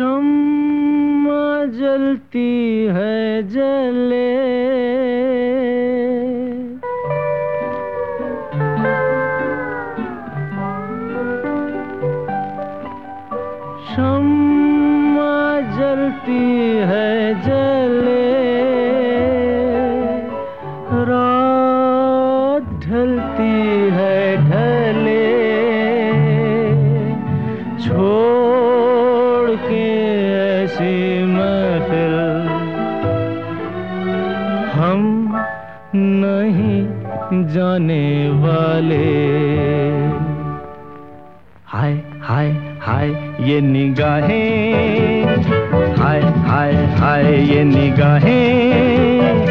शम्मा जलती है जले। शम्मा जलती है जले। हम नहीं जाने वाले। हाय हाय हाय, ये निगाहें। हाय हाय हाय, ये निगाहें।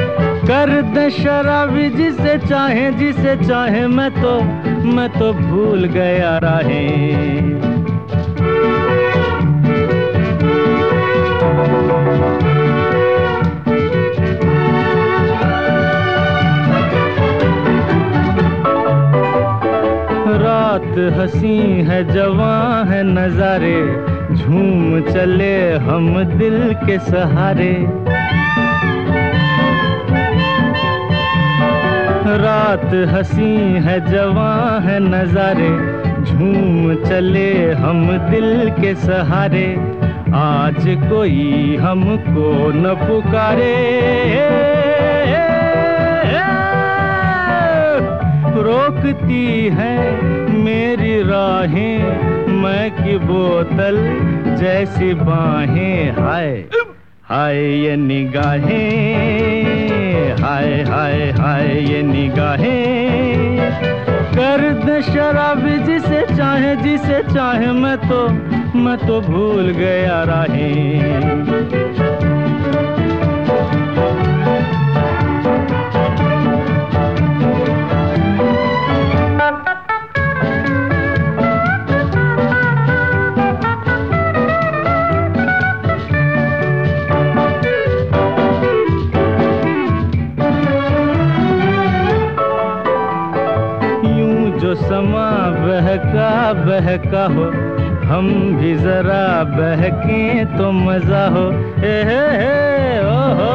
कर दे शराबी जिसे चाहे जिसे चाहे, मैं तो मैं तो भूल गया राहें। रात हसी है जवां है नजारे। झूम चले हम दिल के सहारे। रात हसी है जवां है नजारे। झूम चले हम दिल के सहारे। आज कोई हमको न पुकारे। रोकती है मेरी राहें, मैं की बोतल जैसी बाहें। हाय हाय ये निगाहें, हाय हाय हाय ये निगाहें। कर दे शराबी जिसे चाहे जिसे चाहे, मैं तो मैं तो भूल गया राहें। बहका हो हम भी जरा बहके तो मज़ा हो ए हे हे ओ हो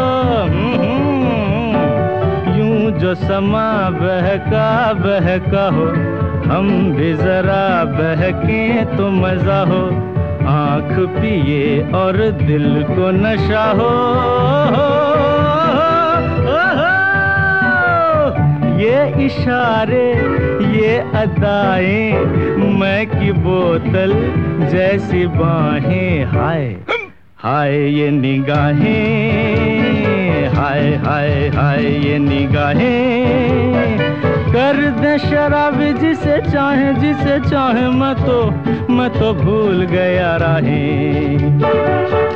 हम्म, हम्म। यूँ जो समा बहका बहका हो हम भी जरा बहके तो मज़ा हो आँख पिए और दिल को नशा हो, हो, हो ये इशारे, ये अदाएँ, मैं की बोतल जैसी बाहें, हाय हाय ये निगाहें, हाय हाय हाय ये निगाहें। कर दे शराबी जिसे चाहे जिसे चाहे, मैं तो मैं तो भूल गया राहें।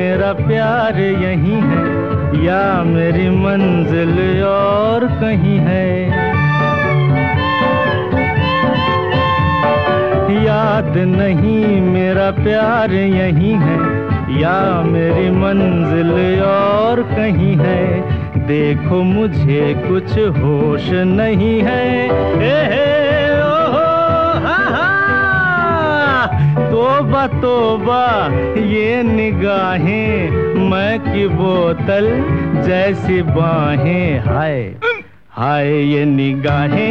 मेरा प्यार यही है या मेरी मंजिल और कहीं है। याद नहीं मेरा प्यार यही है या मेरी मंजिल और कहीं है। देखो मुझे कुछ होश नहीं है। ए, हे, तोबा तोबा, ये निगाहें, मैं की बोतल जैसी बाहें। हाय हाय ये निगाहें,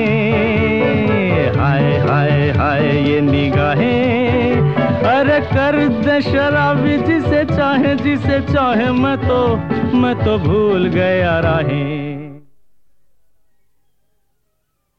हाय हाय हाय ये निगाहें। अरे कर दे शराबी जिसे चाहे जिसे चाहे, मैं तो मैं तो भूल गया राहें।